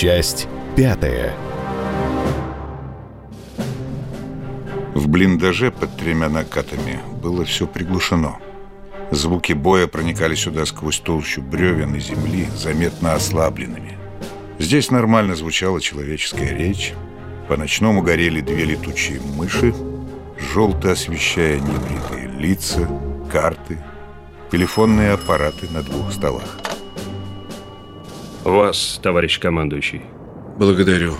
Часть пятая. В блиндаже под тремя накатами было все приглушено. Звуки боя проникали сюда сквозь толщу бревен и земли, заметно ослабленными. Здесь нормально звучала человеческая речь. По-ночному горели две летучие мыши, желто освещая небритые лица, карты, телефонные аппараты на двух столах. Вас, товарищ командующий. Благодарю.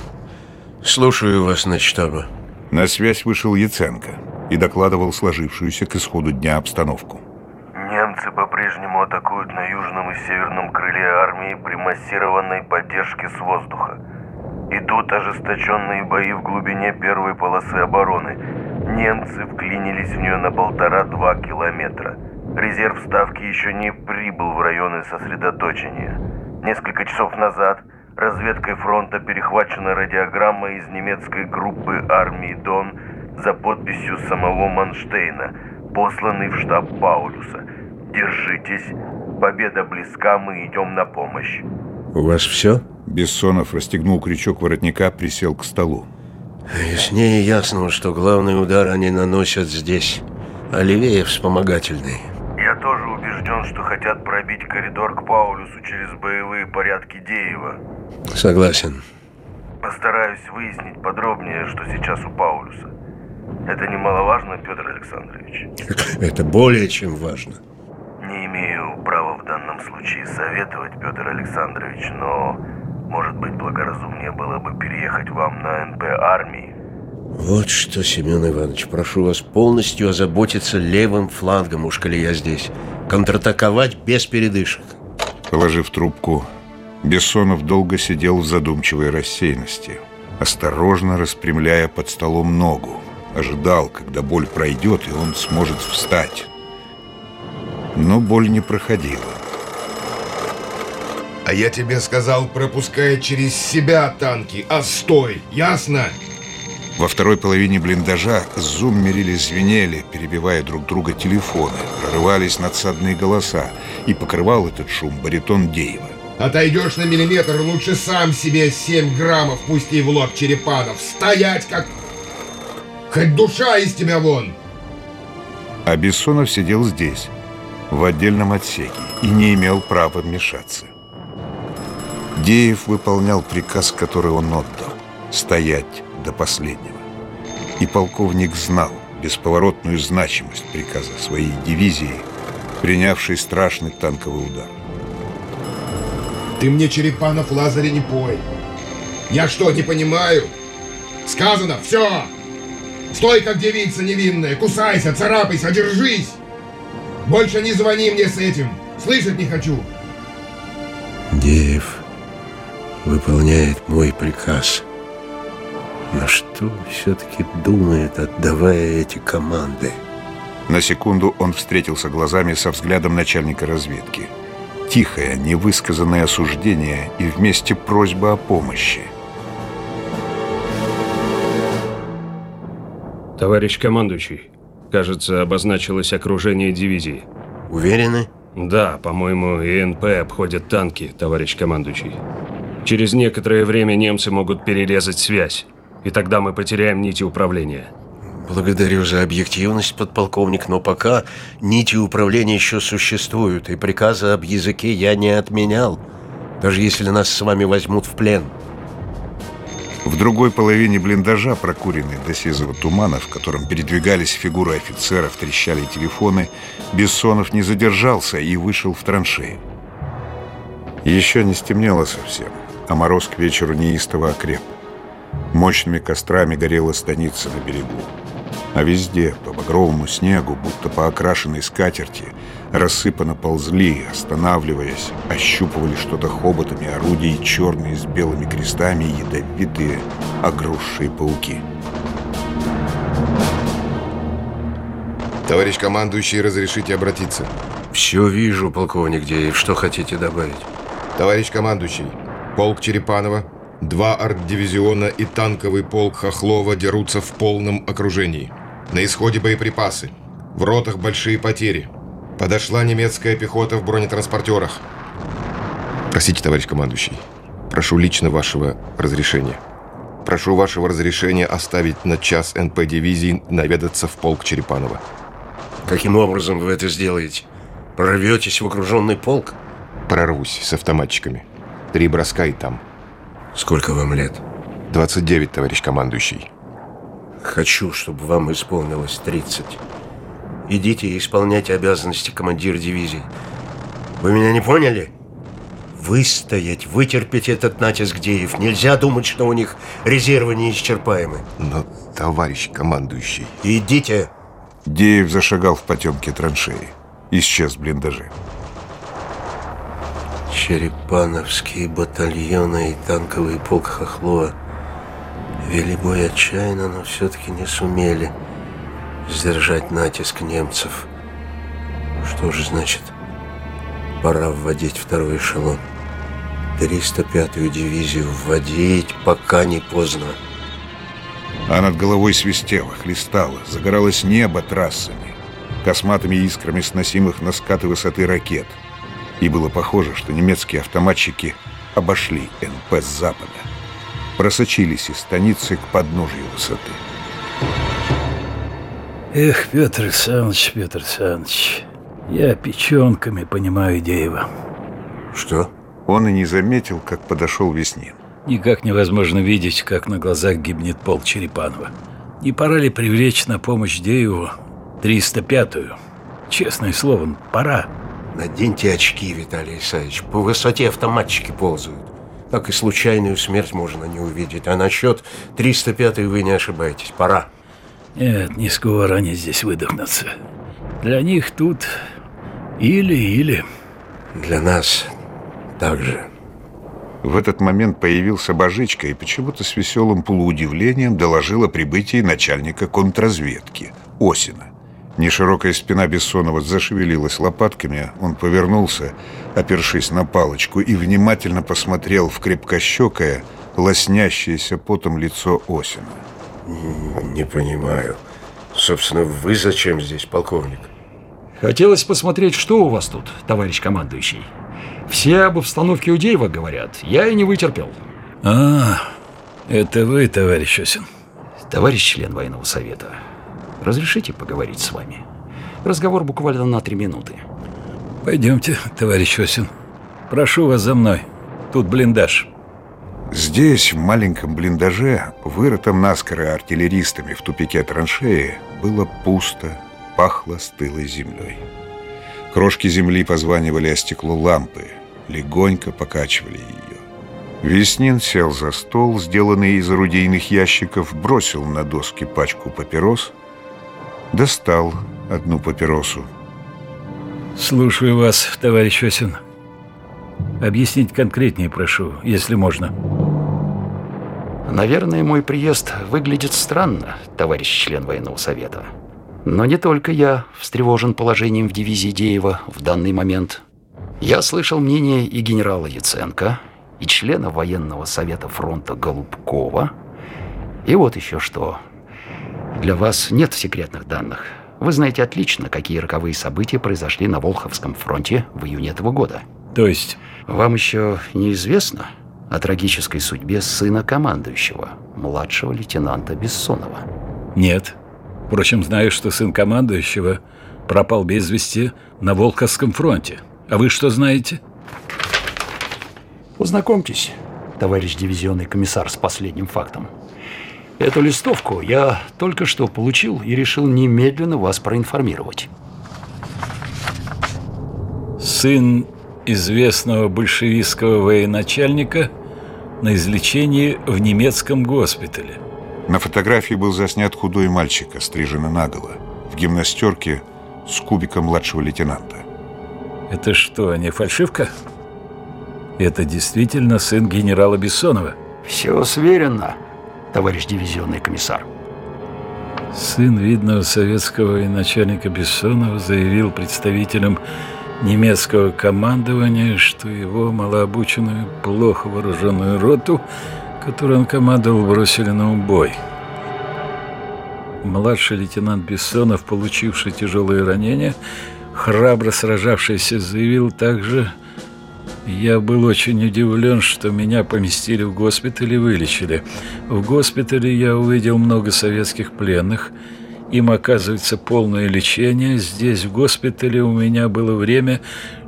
Слушаю вас на штаба. На связь вышел Яценко и докладывал сложившуюся к исходу дня обстановку. Немцы по-прежнему атакуют на южном и северном крыле армии при массированной поддержке с воздуха. Идут ожесточенные бои в глубине первой полосы обороны. Немцы вклинились в нее на полтора-два километра. Резерв ставки еще не прибыл в районы сосредоточения. Несколько часов назад разведкой фронта перехвачена радиограмма из немецкой группы армии «Дон» за подписью самого Манштейна, посланный в штаб Паулюса. «Держитесь, победа близка, мы идем на помощь». «У вас все?» Бессонов расстегнул крючок воротника, присел к столу. «Яснее ясно, что главный удар они наносят здесь, а левее вспомогательный тоже убежден, что хотят пробить коридор к Паулюсу через боевые порядки Деева. Согласен. Постараюсь выяснить подробнее, что сейчас у Паулюса. Это немаловажно, Петр Александрович. Это более чем важно. Не имею права в данном случае советовать, Петр Александрович, но, может быть, благоразумнее было бы переехать вам на НП армии. Вот что, Семен Иванович, прошу вас полностью озаботиться левым флангом, уж коли я здесь. Контратаковать без передышек. Положив трубку, Бессонов долго сидел в задумчивой рассеянности, осторожно распрямляя под столом ногу. Ожидал, когда боль пройдет, и он сможет встать. Но боль не проходила. А я тебе сказал, пропуская через себя танки, а стой, ясно? Ясно? Во второй половине блиндажа зум мерили звенели, перебивая друг друга телефоны, прорывались надсадные голоса, и покрывал этот шум баритон Деева. Отойдешь на миллиметр, лучше сам себе семь граммов пусти в лоб черепанов. Стоять как... Хоть душа из тебя вон! А Бессонов сидел здесь, в отдельном отсеке, и не имел права вмешаться. Деев выполнял приказ, который он отдал. Стоять до последнего. И полковник знал бесповоротную значимость приказа своей дивизии, принявшей страшный танковый удар. Ты мне, Черепанов, Лазаря не пой. Я что, не понимаю? Сказано, все! Стой, как девица невинная, кусайся, царапайся, держись! Больше не звони мне с этим, слышать не хочу. Деев выполняет мой приказ. На что все-таки думает, отдавая эти команды? На секунду он встретился глазами со взглядом начальника разведки. Тихое, невысказанное осуждение и вместе просьба о помощи. Товарищ командующий, кажется, обозначилось окружение дивизии. Уверены? Да, по-моему, ИНП обходят танки, товарищ командующий. Через некоторое время немцы могут перерезать связь и тогда мы потеряем нити управления. Благодарю за объективность, подполковник, но пока нити управления еще существуют, и приказа об языке я не отменял, даже если нас с вами возьмут в плен. В другой половине блиндажа, прокуренной до сизого тумана, в котором передвигались фигуры офицеров, трещали телефоны, Бессонов не задержался и вышел в траншеи. Еще не стемнело совсем, а мороз к вечеру неистово окреп. Мощными кострами горела станица на берегу. А везде, по багровому снегу, будто по окрашенной скатерти, рассыпано ползли, останавливаясь, ощупывали что-то хоботами орудий черные с белыми крестами ядовитые, огрузшие пауки. Товарищ командующий, разрешите обратиться. Все вижу, полковник Деев. Что хотите добавить? Товарищ командующий, полк Черепанова Два арт-дивизиона и танковый полк Хохлова дерутся в полном окружении. На исходе боеприпасы. В ротах большие потери. Подошла немецкая пехота в бронетранспортерах. Простите, товарищ командующий. Прошу лично вашего разрешения. Прошу вашего разрешения оставить на час НП дивизии наведаться в полк Черепанова. Каким образом вы это сделаете? Прорветесь в окруженный полк? Прорвусь с автоматчиками. Три броска и там – Сколько вам лет? 29, товарищ командующий. Хочу, чтобы вам исполнилось 30. Идите и исполняйте обязанности командира дивизии. Вы меня не поняли? Выстоять, вытерпеть этот натиск Деев. Нельзя думать, что у них резервы неисчерпаемы. Но, товарищ командующий... Идите! Деев зашагал в потемке траншеи. Исчез блиндажи. блиндаже черепановский батальона и танковый полк Хохлова вели бой отчаянно, но все-таки не сумели сдержать натиск немцев. Что же значит, пора вводить второй эшелон. 305-ю дивизию вводить, пока не поздно. А над головой свистело, хлестало, загоралось небо трассами, косматыми искрами сносимых на скаты высоты ракет – и было похоже, что немецкие автоматчики обошли НП с запада, просочились из станицы к подножью высоты. Эх, Петр Александрович, Петр Александрович, я печенками понимаю Деева. Что? Он и не заметил, как подошел Веснин. Никак невозможно видеть, как на глазах гибнет пол Черепанова. Не пора ли привлечь на помощь Дееву 305-ю? Честное слово, пора. Наденьте очки, Виталий Исаевич. По высоте автоматчики ползают. Так и случайную смерть можно не увидеть. А насчет 305 вы не ошибаетесь. Пора. Нет, не скоро они здесь выдохнутся. Для них тут или-или. Для нас также. В этот момент появился Божичка и почему-то с веселым полуудивлением доложила прибытие начальника контрразведки Осина. Неширокая спина Бессонова зашевелилась лопатками, он повернулся, опершись на палочку, и внимательно посмотрел в крепкощекое, лоснящееся потом лицо Осина. «Не понимаю. Собственно, вы зачем здесь, полковник?» «Хотелось посмотреть, что у вас тут, товарищ командующий. Все об обстановке Иудеева говорят. Я и не вытерпел». «А, это вы, товарищ Осин?» «Товарищ член военного совета, Разрешите поговорить с вами? Разговор буквально на три минуты. Пойдемте, товарищ Осин. Прошу вас за мной. Тут блиндаж. Здесь, в маленьком блиндаже, вырытом наскоро артиллеристами в тупике траншеи, было пусто, пахло стылой землей. Крошки земли позванивали о стекло лампы, легонько покачивали ее. Веснин сел за стол, сделанный из орудийных ящиков, бросил на доски пачку папирос – достал одну папиросу. Слушаю вас, товарищ Осин. Объяснить конкретнее прошу, если можно. Наверное, мой приезд выглядит странно, товарищ член военного совета. Но не только я встревожен положением в дивизии Деева в данный момент. Я слышал мнение и генерала Яценко, и члена военного совета фронта Голубкова. И вот еще что. Для вас нет секретных данных. Вы знаете отлично, какие роковые события произошли на Волховском фронте в июне этого года. То есть? Вам еще неизвестно о трагической судьбе сына командующего, младшего лейтенанта Бессонова? Нет. Впрочем, знаю, что сын командующего пропал без вести на Волховском фронте. А вы что знаете? Познакомьтесь, товарищ дивизионный комиссар, с последним фактом – Эту листовку я только что получил и решил немедленно вас проинформировать. Сын известного большевистского военачальника на излечении в немецком госпитале. На фотографии был заснят худой мальчик, остриженный наголо, в гимнастерке с кубиком младшего лейтенанта. Это что, не фальшивка? Это действительно сын генерала Бессонова? Все сверено товарищ дивизионный комиссар. Сын видного советского начальника Бессонова заявил представителям немецкого командования, что его малообученную, плохо вооруженную роту, которую он командовал, бросили на убой. Младший лейтенант Бессонов, получивший тяжелые ранения, храбро сражавшийся, заявил также, я был очень удивлен, что меня поместили в госпиталь и вылечили. В госпитале я увидел много советских пленных. Им оказывается полное лечение. Здесь, в госпитале, у меня было время,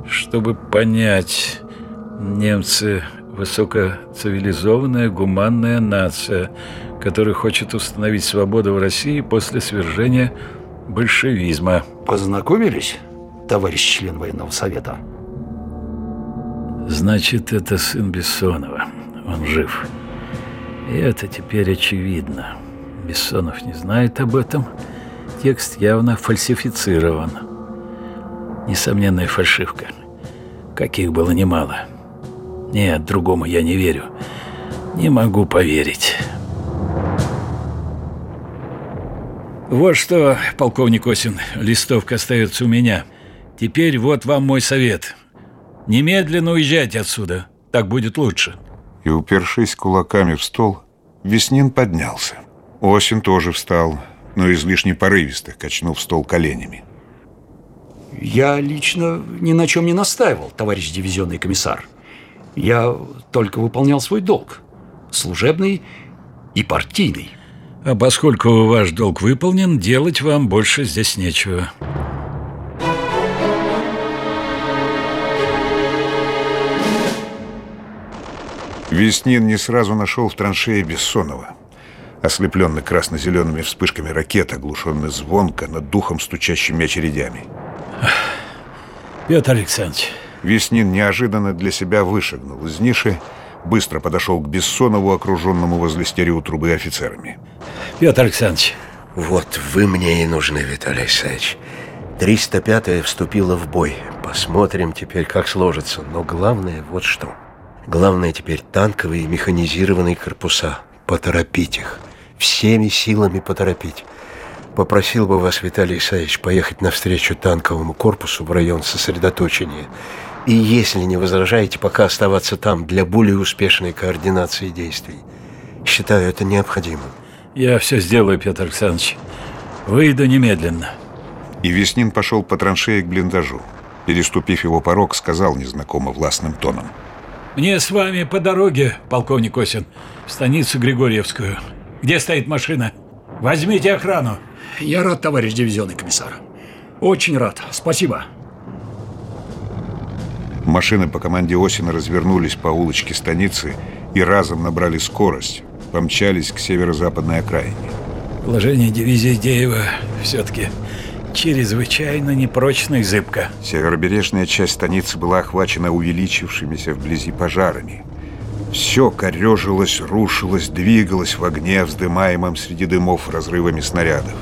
чтобы понять. Немцы – высокоцивилизованная, гуманная нация, которая хочет установить свободу в России после свержения большевизма. Познакомились, товарищ член военного совета? Значит, это сын Бессонова. Он жив. И это теперь очевидно. Бессонов не знает об этом. Текст явно фальсифицирован. Несомненная фальшивка. Каких было немало. Нет, другому я не верю. Не могу поверить. Вот что, полковник Осин, листовка остается у меня. Теперь вот вам мой совет. — Немедленно уезжайте отсюда. Так будет лучше. И, упершись кулаками в стол, Веснин поднялся. Осин тоже встал, но излишне порывисто, качнув стол коленями. Я лично ни на чем не настаивал, товарищ дивизионный комиссар. Я только выполнял свой долг. Служебный и партийный. А поскольку ваш долг выполнен, делать вам больше здесь нечего. Веснин не сразу нашел в траншее Бессонова. Ослепленный красно-зелеными вспышками ракет, оглушенный звонко над духом стучащими очередями. Петр Александрович. Веснин неожиданно для себя вышагнул из ниши, быстро подошел к Бессонову, окруженному возле стереотрубы офицерами. Петр Александрович. Вот вы мне и нужны, Виталий Александрович. 305-я вступила в бой. Посмотрим теперь, как сложится. Но главное вот что. Главное теперь танковые механизированные корпуса. Поторопить их. Всеми силами поторопить. Попросил бы вас, Виталий Исаевич, поехать навстречу танковому корпусу в район сосредоточения. И если не возражаете, пока оставаться там для более успешной координации действий. Считаю это необходимым. Я все сделаю, Петр Александрович. Выйду немедленно. И Веснин пошел по траншее к блиндажу. Переступив его порог, сказал незнакомо властным тоном – мне с вами по дороге, полковник Осин, в станицу Григорьевскую. Где стоит машина? Возьмите охрану. Я рад, товарищ дивизионный комиссар. Очень рад. Спасибо. Машины по команде Осина развернулись по улочке станицы и разом набрали скорость, помчались к северо-западной окраине. Положение дивизии Деева все-таки чрезвычайно непрочной зыбка. Северобережная часть станицы была охвачена увеличившимися вблизи пожарами. Все корежилось, рушилось, двигалось в огне, вздымаемом среди дымов разрывами снарядов.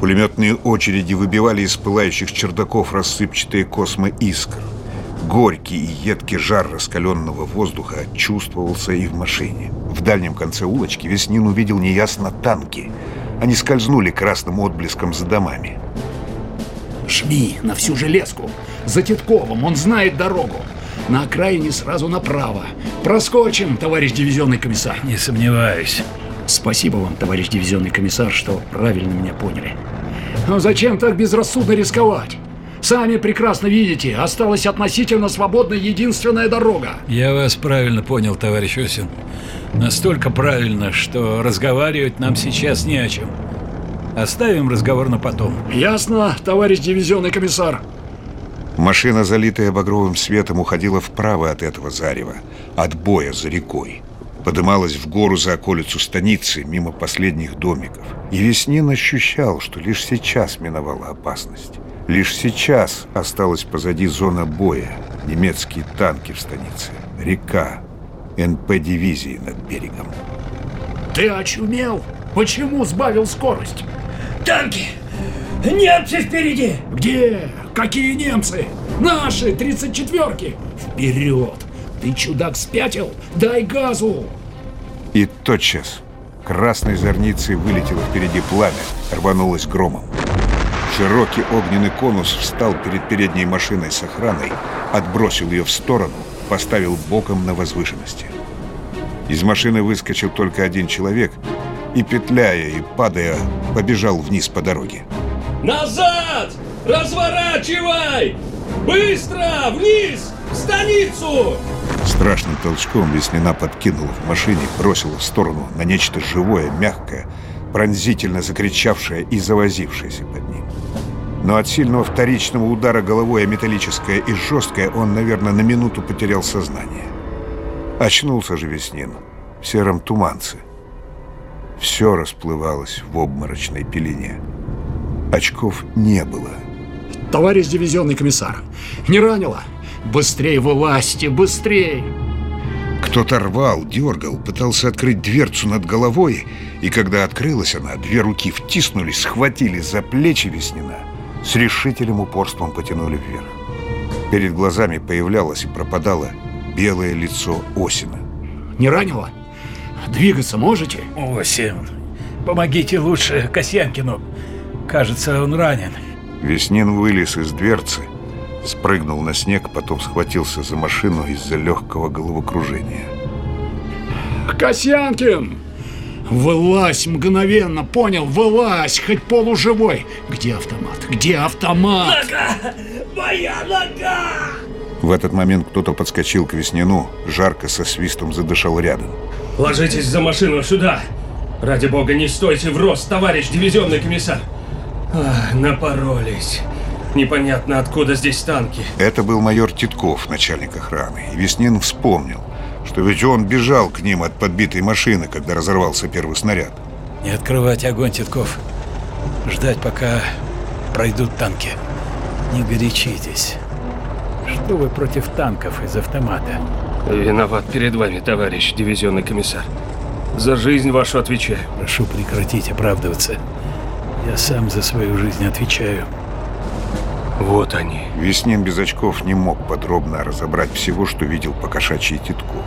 Пулеметные очереди выбивали из пылающих чердаков рассыпчатые космы искр. Горький и едкий жар раскаленного воздуха чувствовался и в машине. В дальнем конце улочки Веснин увидел неясно танки – они скользнули красным отблеском за домами. Жми на всю железку. За Титковым он знает дорогу. На окраине сразу направо. Проскочим, товарищ дивизионный комиссар. Не сомневаюсь. Спасибо вам, товарищ дивизионный комиссар, что правильно меня поняли. Но зачем так безрассудно рисковать? Сами прекрасно видите, осталась относительно свободная единственная дорога. Я вас правильно понял, товарищ Осин. Настолько правильно, что разговаривать нам сейчас не о чем. Оставим разговор на потом. Ясно, товарищ дивизионный комиссар. Машина, залитая багровым светом, уходила вправо от этого зарева, от боя за рекой. Подымалась в гору за околицу станицы, мимо последних домиков. И Веснин ощущал, что лишь сейчас миновала опасность. Лишь сейчас осталась позади зона боя. Немецкие танки в станице. Река. НП-дивизии над берегом. Ты очумел? Почему сбавил скорость? Танки! Немцы впереди! Где? Какие немцы? Наши 34-ки! Вперед! Ты, чудак, спятил? Дай газу! И тотчас красной зорницей вылетело впереди пламя, рванулось громом. Чероки огненный конус встал перед передней машиной с охраной, отбросил ее в сторону, поставил боком на возвышенности. Из машины выскочил только один человек и, петляя и падая, побежал вниз по дороге. «Назад! Разворачивай! Быстро! Вниз! В станицу!» Страшным толчком Веснина подкинула в машине, бросила в сторону на нечто живое, мягкое, пронзительно закричавшее и завозившееся под ним. Но от сильного вторичного удара головой металлическое и жесткое он, наверное, на минуту потерял сознание. Очнулся же Веснин в сером туманце. Все расплывалось в обморочной пелене. Очков не было. Товарищ дивизионный комиссар, не ранило? Быстрее вылазьте, быстрее! Кто-то рвал, дергал, пытался открыть дверцу над головой, и когда открылась она, две руки втиснулись, схватили за плечи Веснина – с решительным упорством потянули вверх. Перед глазами появлялось и пропадало белое лицо Осина. Не ранило? Двигаться можете? Осин, помогите лучше Касьянкину. Кажется, он ранен. Веснин вылез из дверцы, спрыгнул на снег, потом схватился за машину из-за легкого головокружения. Касьянкин! Вылазь мгновенно, понял, вылазь, хоть полуживой. Где автомат? Где автомат? Нога! Моя нога! В этот момент кто-то подскочил к Веснину, жарко со свистом задышал рядом. Ложитесь за машину сюда! Ради бога, не стойте в рост, товарищ дивизионный комиссар! Ах, напоролись. Непонятно, откуда здесь танки. Это был майор Титков, начальник охраны. И Веснин вспомнил. То ведь он бежал к ним от подбитой машины, когда разорвался первый снаряд. Не открывать огонь, Титков. Ждать, пока пройдут танки. Не горячитесь. Что вы против танков из автомата? Виноват перед вами, товарищ дивизионный комиссар. За жизнь вашу отвечаю. Прошу прекратить оправдываться. Я сам за свою жизнь отвечаю. Вот они. Веснин без очков не мог подробно разобрать всего, что видел покошачий Титков.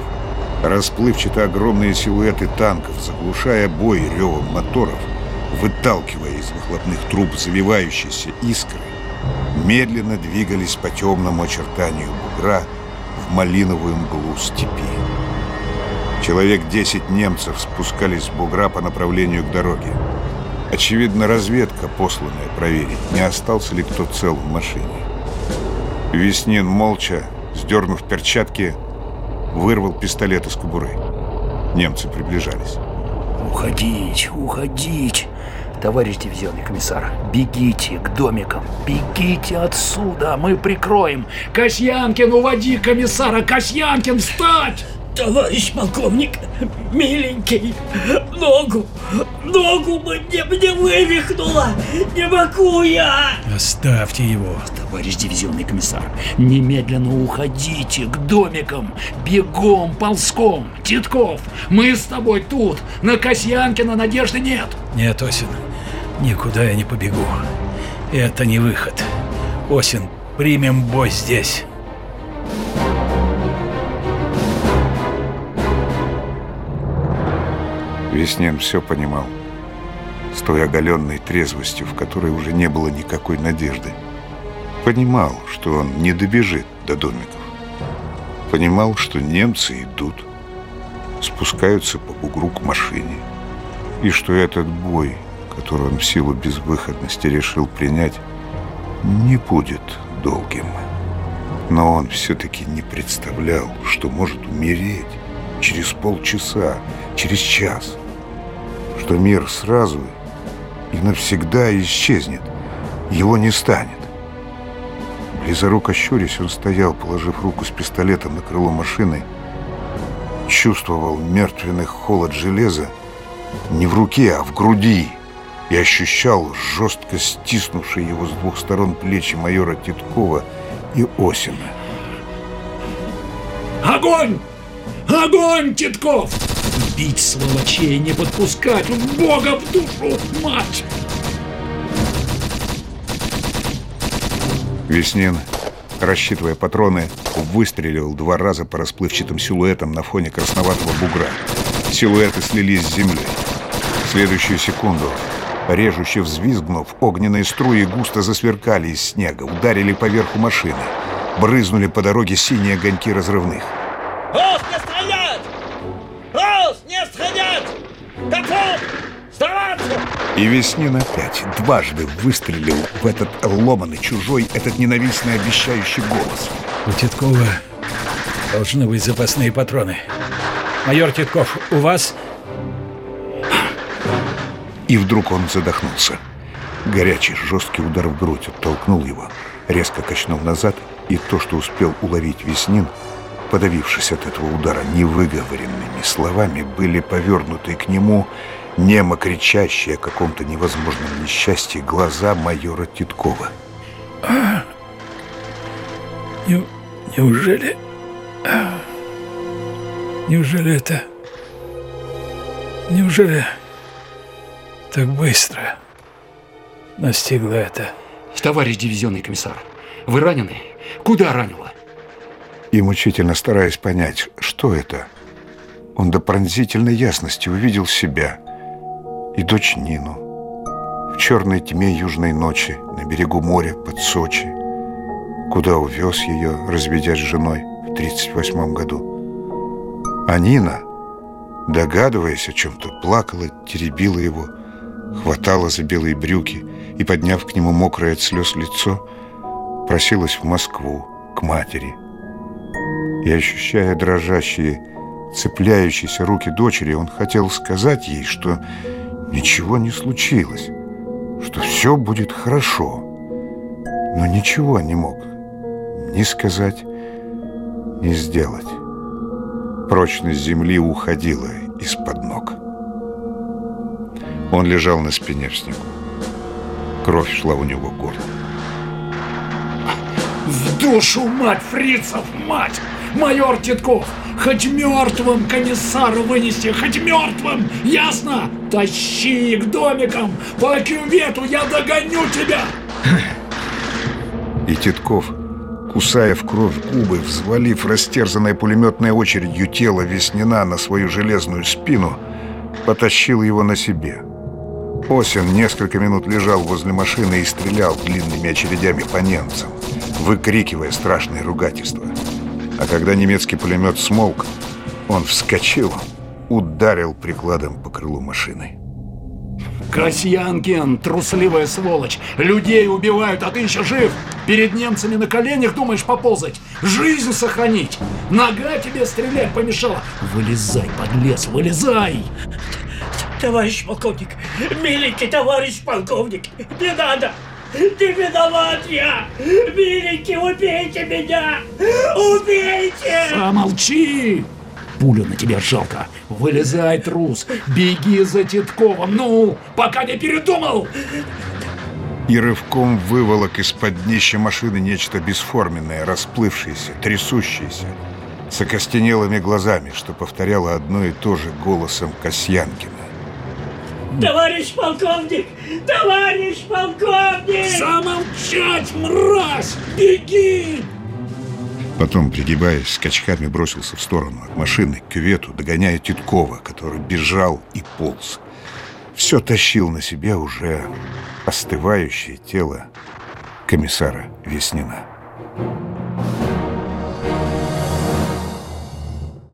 Расплывчато огромные силуэты танков, заглушая бой ревом моторов, выталкивая из выхлопных труб завивающиеся искры, медленно двигались по темному очертанию бугра в малиновую мглу степи. Человек 10 немцев спускались с бугра по направлению к дороге. Очевидно, разведка, посланная проверить, не остался ли кто цел в машине. Веснин молча, сдернув перчатки, вырвал пистолет из кобуры. Немцы приближались. «Уходить, уходить!» Товарищ дивизионный комиссар, бегите к домикам, бегите отсюда, мы прикроем. Касьянкин, уводи комиссара, Касьянкин, встать! Товарищ полковник, миленький, Ногу, ногу мне, мне вывихнуло. Не могу я. Оставьте его. Товарищ дивизионный комиссар, немедленно уходите к домикам. Бегом, ползком. Титков, мы с тобой тут. На Касьянкина надежды нет. Нет, Осин, никуда я не побегу. Это не выход. Осин, примем бой здесь. Веснен все понимал, с той оголенной трезвостью, в которой уже не было никакой надежды. Понимал, что он не добежит до домиков. Понимал, что немцы идут, спускаются по бугру к машине, и что этот бой, который он в силу безвыходности решил принять, не будет долгим. Но он все-таки не представлял, что может умереть через полчаса, через час – что мир сразу и навсегда исчезнет, его не станет. Близоруко щурясь, он стоял, положив руку с пистолетом на крыло машины, чувствовал мертвенный холод железа не в руке, а в груди и ощущал жестко стиснувшие его с двух сторон плечи майора Титкова и Осина. Огонь! Огонь, Титков! убить сволочей, не подпускать Бога в душу, мать! Веснин, рассчитывая патроны, выстрелил два раза по расплывчатым силуэтам на фоне красноватого бугра. Силуэты слились с землей. В следующую секунду, режуще взвизгнув, огненные струи густо засверкали из снега, ударили по верху машины. Брызнули по дороге синие огоньки разрывных. И Веснина опять дважды выстрелил в этот ломанный чужой, этот ненавистный обещающий голос. У Титкова должны быть запасные патроны. Майор Титков, у вас... И вдруг он задохнулся. Горячий, жесткий удар в грудь оттолкнул его, резко качнул назад, и то, что успел уловить Веснин, подавившись от этого удара невыговоренными словами, были повернуты к нему немо кричащие о каком-то невозможном несчастье глаза майора Титкова. А? Не, неужели... А, неужели это... Неужели так быстро настигло это? Товарищ дивизионный комиссар, вы ранены? Куда ранило? и мучительно стараясь понять, что это, он до пронзительной ясности увидел себя и дочь Нину в черной тьме южной ночи на берегу моря под Сочи, куда увез ее, разведясь с женой в 1938 году. А Нина, догадываясь о чем-то, плакала, теребила его, хватала за белые брюки и, подняв к нему мокрое от слез лицо, просилась в Москву к матери – и ощущая дрожащие, цепляющиеся руки дочери, он хотел сказать ей, что ничего не случилось, что все будет хорошо. Но ничего не мог ни сказать, ни сделать. Прочность земли уходила из-под ног. Он лежал на спине в снегу. Кровь шла у него горло. В душу, мать фрицев, мать! майор Титков. Хоть мертвым комиссару вынести, хоть мертвым, ясно? Тащи к домикам, по кювету я догоню тебя! И Титков, кусая в кровь губы, взвалив растерзанной пулеметной очередью тело Веснина на свою железную спину, потащил его на себе. Осин несколько минут лежал возле машины и стрелял длинными очередями по немцам, выкрикивая страшные ругательства. А когда немецкий пулемет «Смолк», он вскочил, ударил прикладом по крылу машины. Касьянкин, трусливая сволочь! Людей убивают, а ты еще жив! Перед немцами на коленях думаешь поползать? Жизнь сохранить! Нога тебе стрелять помешала! Вылезай, подлец, вылезай! Товарищ полковник! Миленький товарищ полковник! Не надо! Ты виноватья! Миленький, убейте меня! Убейте! Замолчи! Пулю на тебя жалко. Вылезай, трус. Беги за Титковым. Ну, пока не передумал! И рывком выволок из-под днища машины нечто бесформенное, расплывшееся, трясущееся, с окостенелыми глазами, что повторяло одно и то же голосом Касьянкина. Товарищ полковник! Товарищ полковник! Замолчать, мразь! Беги! Потом, пригибаясь, скачками бросился в сторону от машины к кювету, догоняя Титкова, который бежал и полз. Все тащил на себе уже остывающее тело комиссара Веснина.